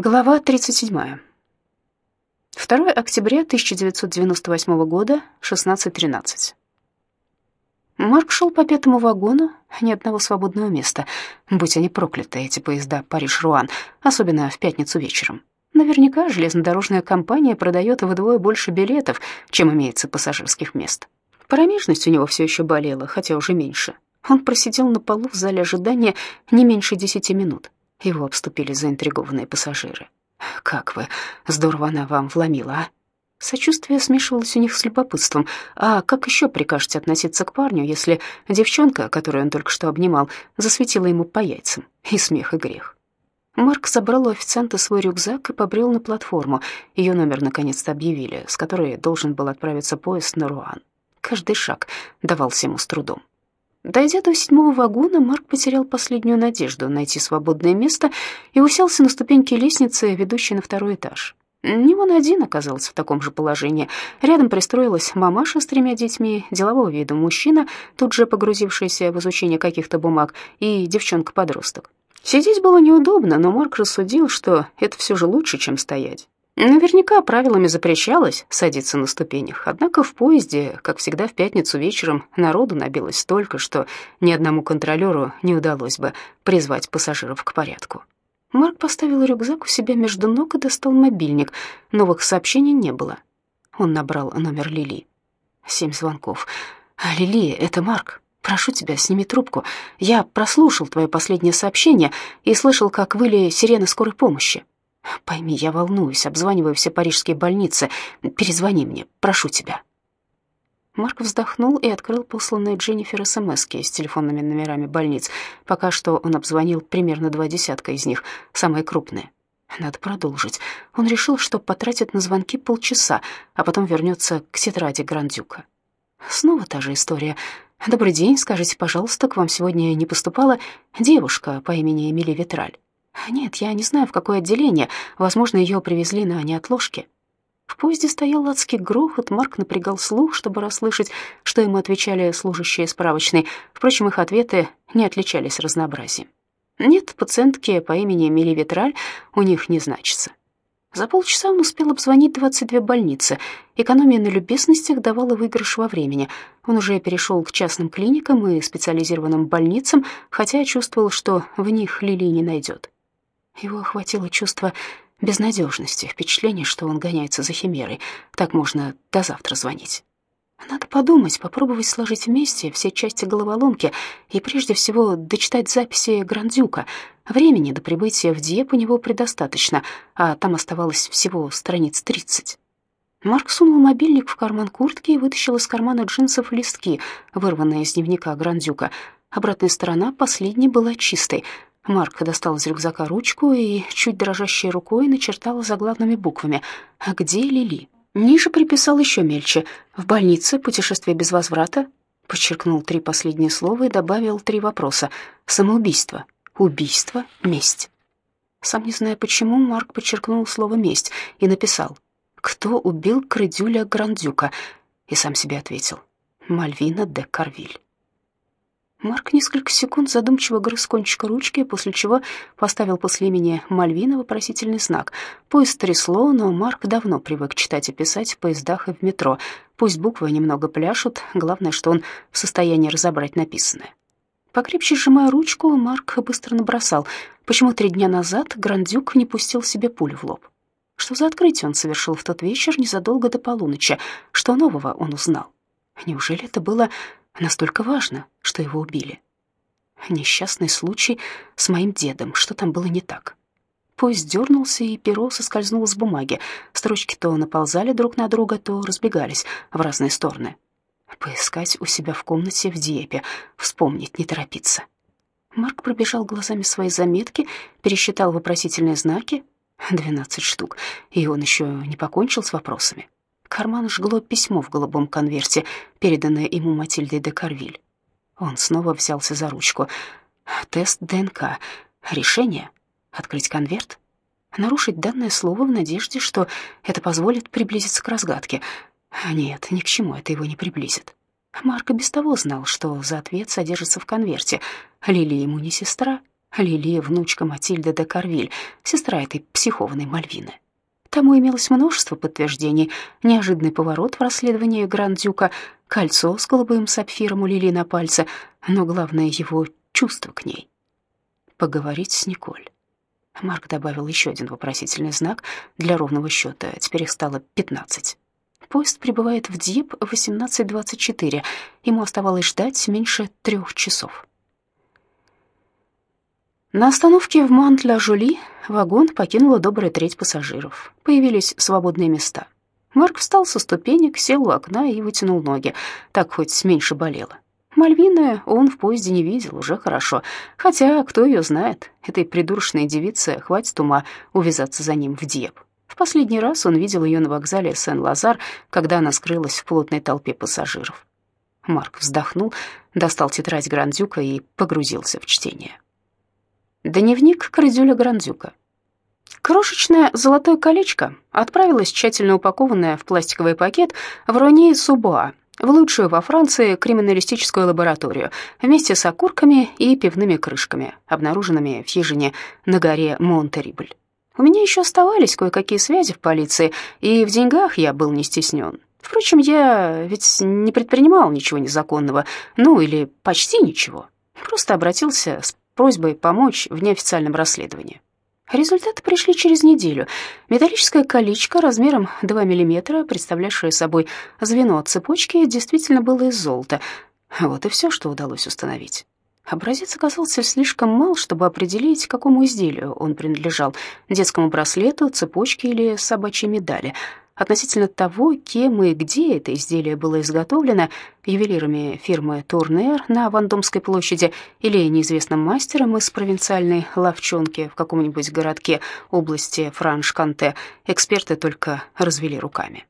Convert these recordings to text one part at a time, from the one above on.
Глава 37. 2 октября 1998 года, 16.13. Марк шел по пятому вагону, ни одного свободного места. Будь они прокляты, эти поезда Париж-Руан, особенно в пятницу вечером. Наверняка железнодорожная компания продает вдвое больше билетов, чем имеется пассажирских мест. Промежность у него все еще болела, хотя уже меньше. Он просидел на полу в зале ожидания не меньше десяти минут. Его обступили заинтригованные пассажиры. «Как вы? Здорово она вам вломила, а?» Сочувствие смешивалось у них с любопытством. А как еще прикажете относиться к парню, если девчонка, которую он только что обнимал, засветила ему по яйцам? И смех, и грех. Марк забрал у официанта свой рюкзак и побрел на платформу. Ее номер наконец-то объявили, с которой должен был отправиться поезд на Руан. Каждый шаг давался ему с трудом. Дойдя до седьмого вагона, Марк потерял последнюю надежду найти свободное место и уселся на ступеньки лестницы, ведущей на второй этаж. Не он один оказался в таком же положении. Рядом пристроилась мамаша с тремя детьми, делового вида мужчина, тут же погрузившийся в изучение каких-то бумаг, и девчонка-подросток. Сидеть было неудобно, но Марк рассудил, что это все же лучше, чем стоять. Наверняка правилами запрещалось садиться на ступенях, однако в поезде, как всегда в пятницу вечером, народу набилось столько, что ни одному контролеру не удалось бы призвать пассажиров к порядку. Марк поставил рюкзак у себя между ног и достал мобильник. Новых сообщений не было. Он набрал номер Лили. Семь звонков. «Лили, это Марк. Прошу тебя, сними трубку. Я прослушал твое последнее сообщение и слышал, как выли сирены скорой помощи. Пойми, я волнуюсь, обзваниваю все парижские больницы. Перезвони мне, прошу тебя». Марк вздохнул и открыл посланные Дженнифер СМСки с телефонными номерами больниц. Пока что он обзвонил примерно два десятка из них, самые крупные. Надо продолжить. Он решил, что потратит на звонки полчаса, а потом вернется к тетради Грандюка. Снова та же история. «Добрый день, скажите, пожалуйста, к вам сегодня не поступала девушка по имени Эмили Витраль?» Нет, я не знаю, в какое отделение. Возможно, ее привезли на неотложке. В поезде стоял адский грохот, Марк напрягал слух, чтобы расслышать, что ему отвечали служащие справочной. Впрочем, их ответы не отличались разнообразием. Нет, пациентки по имени Мили Витраль у них не значится. За полчаса он успел обзвонить 22 больницы. Экономия на любезностях давала выигрыш во времени. Он уже перешел к частным клиникам и специализированным больницам, хотя чувствовал, что в них Лили не найдет. Его охватило чувство безнадежности, впечатление, что он гоняется за химерой. Так можно до завтра звонить. Надо подумать, попробовать сложить вместе все части головоломки и прежде всего дочитать записи Грандюка. Времени до прибытия в Диеп у него предостаточно, а там оставалось всего страниц тридцать. Марк сунул мобильник в карман куртки и вытащил из кармана джинсов листки, вырванные из дневника Грандюка. Обратная сторона последней была чистой — Марк достал из рюкзака ручку и чуть дрожащей рукой начертал заглавными буквами «А где Лили?». Ниже приписал еще мельче «В больнице, путешествие без возврата». Подчеркнул три последние слова и добавил три вопроса «Самоубийство», «Убийство», «Месть». Сам не зная почему, Марк подчеркнул слово «месть» и написал «Кто убил Крыдюля Грандюка?» и сам себе ответил «Мальвина де Карвиль». Марк несколько секунд задумчиво грыз кончик ручки, после чего поставил после имени Мальвина вопросительный знак. Поезд трясло, но Марк давно привык читать и писать в поездах и в метро. Пусть буквы немного пляшут, главное, что он в состоянии разобрать написанное. Покрепче сжимая ручку, Марк быстро набросал, почему три дня назад Грандюк не пустил себе пулю в лоб. Что за открытие он совершил в тот вечер незадолго до полуночи? Что нового он узнал? Неужели это было Настолько важно, что его убили. Несчастный случай с моим дедом. Что там было не так? Поезд дернулся, и перо соскользнуло с бумаги. Строчки то наползали друг на друга, то разбегались в разные стороны. Поискать у себя в комнате в Диепе, вспомнить, не торопиться. Марк пробежал глазами свои заметки, пересчитал вопросительные знаки. Двенадцать штук, и он еще не покончил с вопросами. Карман жгло письмо в голубом конверте, переданное ему Матильдой де Карвиль. Он снова взялся за ручку. Тест ДНК. Решение. Открыть конверт. Нарушить данное слово в надежде, что это позволит приблизиться к разгадке. Нет, ни к чему это его не приблизит. Марк без того знал, что за ответ содержится в конверте. Лили ему не сестра, Лили — внучка Матильды де Карвиль, сестра этой психованной Мальвины. Тому имелось множество подтверждений. Неожиданный поворот в расследовании Гранд-Дюка, кольцо с голубым сапфиром у Лили на пальце, но главное — его чувство к ней. Поговорить с Николь. Марк добавил еще один вопросительный знак для ровного счета. Теперь их стало пятнадцать. Поезд прибывает в Дьеп в 18.24. Ему оставалось ждать меньше трех часов. На остановке в Мант-ля-Жули вагон покинула добрая треть пассажиров. Появились свободные места. Марк встал со ступенек, сел у окна и вытянул ноги. Так хоть меньше болело. Мальвины он в поезде не видел, уже хорошо. Хотя, кто ее знает, этой придурочной девице хватит ума увязаться за ним в Дьеп. В последний раз он видел ее на вокзале Сен-Лазар, когда она скрылась в плотной толпе пассажиров. Марк вздохнул, достал тетрадь Грандюка и погрузился в чтение. Дневник Крадюля Грандюка. Крошечное золотое колечко отправилось, тщательно упакованное в пластиковый пакет, в Рони Субуа, в лучшую во Франции криминалистическую лабораторию, вместе с окурками и пивными крышками, обнаруженными в хижине на горе Монтерибль. У меня еще оставались кое-какие связи в полиции, и в деньгах я был не стеснен. Впрочем, я ведь не предпринимал ничего незаконного, ну или почти ничего. Просто обратился с просьбой помочь в неофициальном расследовании. Результаты пришли через неделю. Металлическое колечко размером 2 мм, представлявшее собой звено цепочки, действительно было из золота. Вот и все, что удалось установить. Образец оказался слишком мал, чтобы определить, какому изделию он принадлежал — детскому браслету, цепочке или собачьей медали — Относительно того, кем и где это изделие было изготовлено, ювелирами фирмы Турнер на Вандомской площади или неизвестным мастером из провинциальной лавчонки в каком-нибудь городке области Франш-Канте, эксперты только развели руками.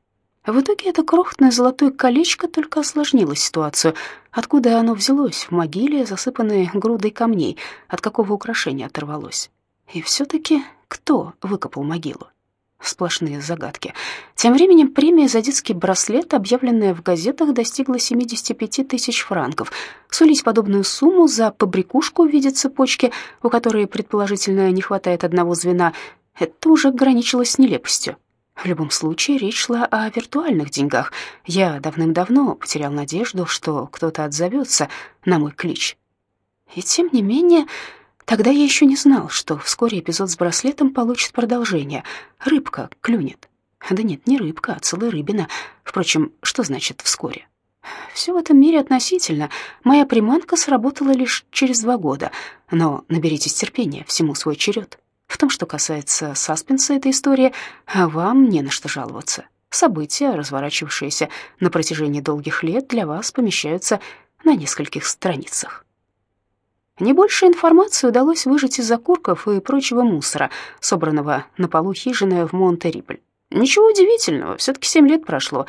В итоге это крохотное золотое колечко только осложнило ситуацию. Откуда оно взялось в могиле, засыпанной грудой камней, от какого украшения оторвалось? И все-таки кто выкопал могилу? Сплошные загадки. Тем временем премия за детский браслет, объявленная в газетах, достигла 75 тысяч франков. Сулить подобную сумму за побрякушку в виде цепочки, у которой, предположительно, не хватает одного звена, это уже граничило с нелепостью. В любом случае, речь шла о виртуальных деньгах. Я давным-давно потерял надежду, что кто-то отзовется на мой клич. И тем не менее... Тогда я еще не знал, что вскоре эпизод с браслетом получит продолжение. Рыбка клюнет. Да нет, не рыбка, а целая рыбина. Впрочем, что значит «вскоре»? Все в этом мире относительно. Моя приманка сработала лишь через два года. Но наберитесь терпения, всему свой черед. В том, что касается саспенса этой истории, вам не на что жаловаться. События, разворачивавшиеся на протяжении долгих лет, для вас помещаются на нескольких страницах. Не больше информации удалось выжать из окурков и прочего мусора, собранного на полу хижины в Монтерибль. Ничего удивительного, все-таки семь лет прошло.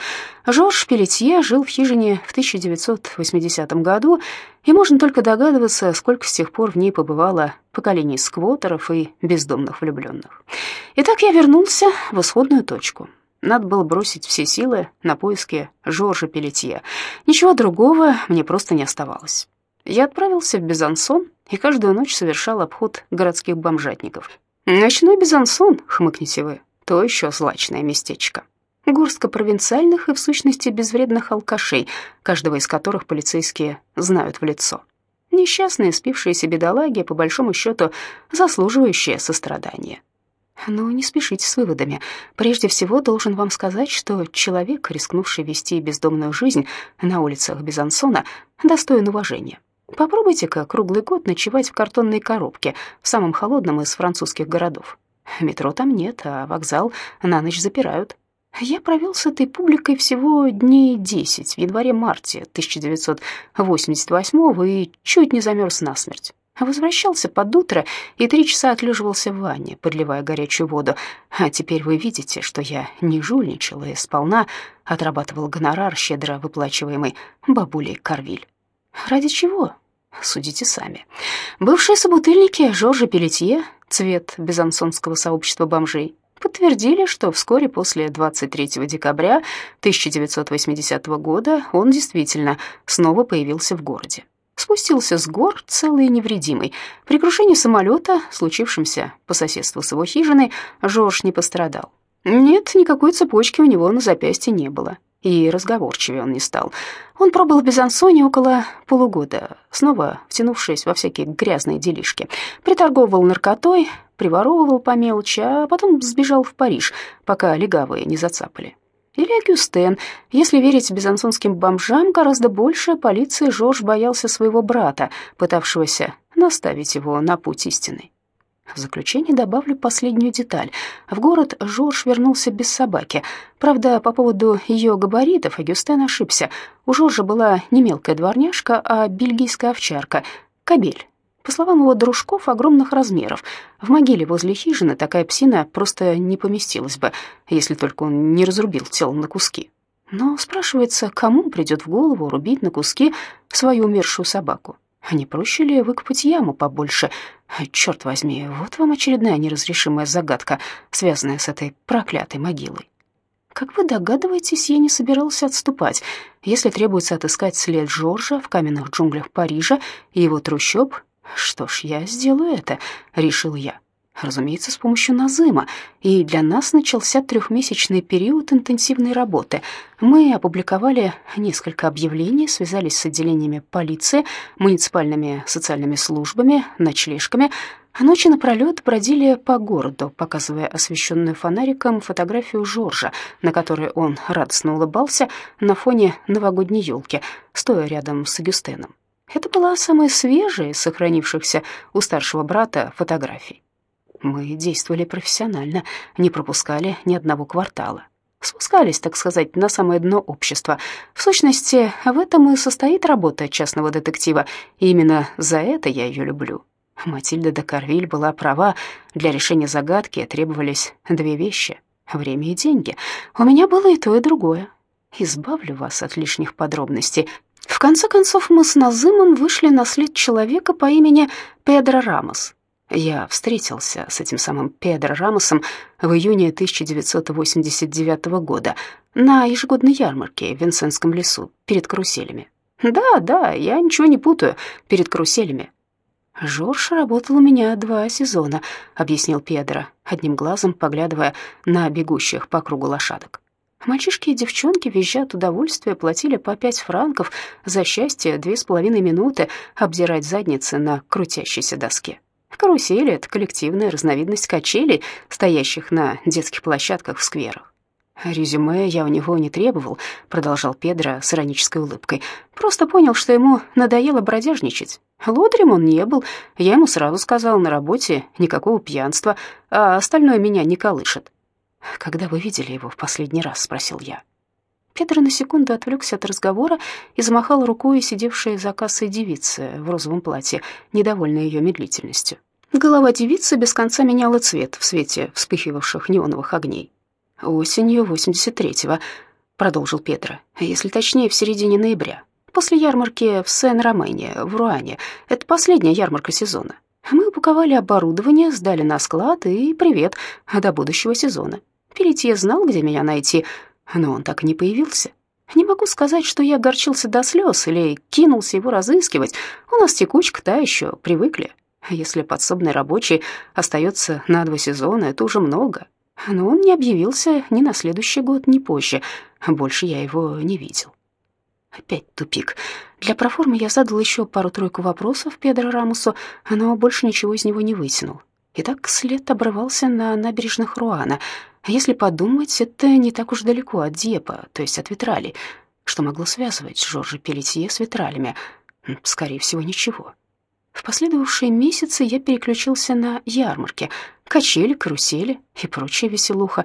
Жорж Пелетье жил в хижине в 1980 году, и можно только догадываться, сколько с тех пор в ней побывало поколений сквотеров и бездомных влюбленных. Итак, я вернулся в исходную точку. Надо было бросить все силы на поиски Жоржа Пелетье. Ничего другого мне просто не оставалось. Я отправился в Безансон и каждую ночь совершал обход городских бомжатников. Ночной Безансон, хмыкните вы, то еще злачное местечко. Горстка провинциальных и, в сущности, безвредных алкашей, каждого из которых полицейские знают в лицо. Несчастные, спившиеся бедолаги, по большому счету, заслуживающие сострадания. Но не спешите с выводами. Прежде всего, должен вам сказать, что человек, рискнувший вести бездомную жизнь на улицах Безансона, достоин уважения. Попробуйте-ка круглый год ночевать в картонной коробке в самом холодном из французских городов. Метро там нет, а вокзал на ночь запирают. Я провел с этой публикой всего дней десять в январе-марте 1988 и чуть не замерз насмерть. Возвращался под утро и три часа отлеживался в ванне, подливая горячую воду. А теперь вы видите, что я не жульничал и сполна отрабатывал гонорар, щедро выплачиваемый бабулей Карвиль. Ради чего? Судите сами. Бывшие собутыльники Жоржа Пелетье, цвет безансонского сообщества бомжей, подтвердили, что вскоре после 23 декабря 1980 года он действительно снова появился в городе. спустился с гор целый и невредимый. При крушении самолета, случившемся по соседству с его хижиной, Жорж не пострадал. Нет, никакой цепочки у него на запястье не было. И разговорчивее он не стал. Он пробыл в Безансоне около полугода, снова втянувшись во всякие грязные делишки. Приторговывал наркотой, приворовывал по мелочи, а потом сбежал в Париж, пока легавые не зацапали. Или Агюстен. Если верить безансонским бомжам, гораздо больше полиции Жорж боялся своего брата, пытавшегося наставить его на путь истинный. В заключение добавлю последнюю деталь. В город Жорж вернулся без собаки. Правда, по поводу ее габаритов Агюстен ошибся. У Жоржа была не мелкая дворняжка, а бельгийская овчарка — кобель. По словам его дружков, огромных размеров. В могиле возле хижины такая псина просто не поместилась бы, если только он не разрубил тело на куски. Но спрашивается, кому придет в голову рубить на куски свою умершую собаку? А не проще ли выкопать яму побольше? Черт возьми, вот вам очередная неразрешимая загадка, связанная с этой проклятой могилой. Как вы догадываетесь, я не собирался отступать. Если требуется отыскать след Жоржа в каменных джунглях Парижа и его трущоб, что ж, я сделаю это, решил я. Разумеется, с помощью Назыма, и для нас начался трехмесячный период интенсивной работы. Мы опубликовали несколько объявлений, связались с отделениями полиции, муниципальными социальными службами, ночлежками, а ночи напролет бродили по городу, показывая освещенную фонариком фотографию Жоржа, на которой он радостно улыбался на фоне новогодней елки, стоя рядом с Агюстеном. Это была самая свежая из сохранившихся у старшего брата фотографий. Мы действовали профессионально, не пропускали ни одного квартала. Спускались, так сказать, на самое дно общества. В сущности, в этом и состоит работа частного детектива, и именно за это я ее люблю. Матильда де Карвиль была права, для решения загадки требовались две вещи — время и деньги. У меня было и то, и другое. Избавлю вас от лишних подробностей. В конце концов, мы с Назымом вышли на след человека по имени Педро Рамос — я встретился с этим самым Педро Рамосом в июне 1989 года на ежегодной ярмарке в Винсентском лесу перед каруселями. Да, да, я ничего не путаю, перед каруселями. Жорж работал у меня два сезона, объяснил Педро, одним глазом поглядывая на бегущих по кругу лошадок. Мальчишки и девчонки, визжат удовольствие, платили по пять франков за счастье две с половиной минуты обдирать задницы на крутящейся доске. Карусели — это коллективная разновидность качелей, стоящих на детских площадках в скверах. «Резюме я у него не требовал», — продолжал Педро с иронической улыбкой. «Просто понял, что ему надоело бродяжничать. Лодрем он не был. Я ему сразу сказал, на работе никакого пьянства, а остальное меня не колышет». «Когда вы видели его в последний раз?» — спросил я. Педро на секунду отвлекся от разговора и замахал рукой сидевшей за кассой девицы в розовом платье, недовольной ее медлительностью. Голова девицы без конца меняла цвет в свете вспыхивавших неоновых огней. «Осенью 83-го», — продолжил Педро, «если точнее, в середине ноября, после ярмарки в Сен-Ромене, в Руане. Это последняя ярмарка сезона. Мы упаковали оборудование, сдали на склад и привет до будущего сезона. Пелетье знал, где меня найти, но он так и не появился. Не могу сказать, что я огорчился до слез или кинулся его разыскивать. У нас текучка та еще, привыкли. Если подсобный рабочий остается на два сезона, это уже много. Но он не объявился ни на следующий год, ни позже. Больше я его не видел. Опять тупик. Для проформы я задал еще пару-тройку вопросов Педро Рамусу, но больше ничего из него не вытянул. И так след обрывался на набережных Руана. Если подумать, это не так уж далеко от Депа, то есть от Витрали. Что могло связывать Жоржа Пелетье с Витралями? Скорее всего, ничего. В последовавшие месяцы я переключился на ярмарки, качели, карусели и прочая веселуха.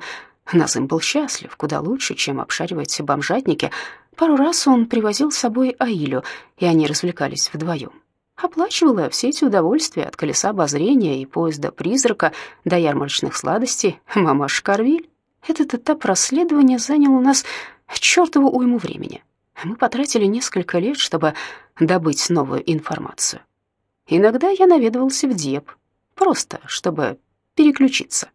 Назым был счастлив, куда лучше, чем обшаривать бомжатники. Пару раз он привозил с собой Аилю, и они развлекались вдвоем. Оплачивала все эти удовольствия от колеса обозрения и поезда-призрака до ярмарочных сладостей мамаш Карвиль. Этот этап расследования занял у нас чертову уйму времени. Мы потратили несколько лет, чтобы добыть новую информацию. Иногда я наведывался в Диеп, просто чтобы переключиться.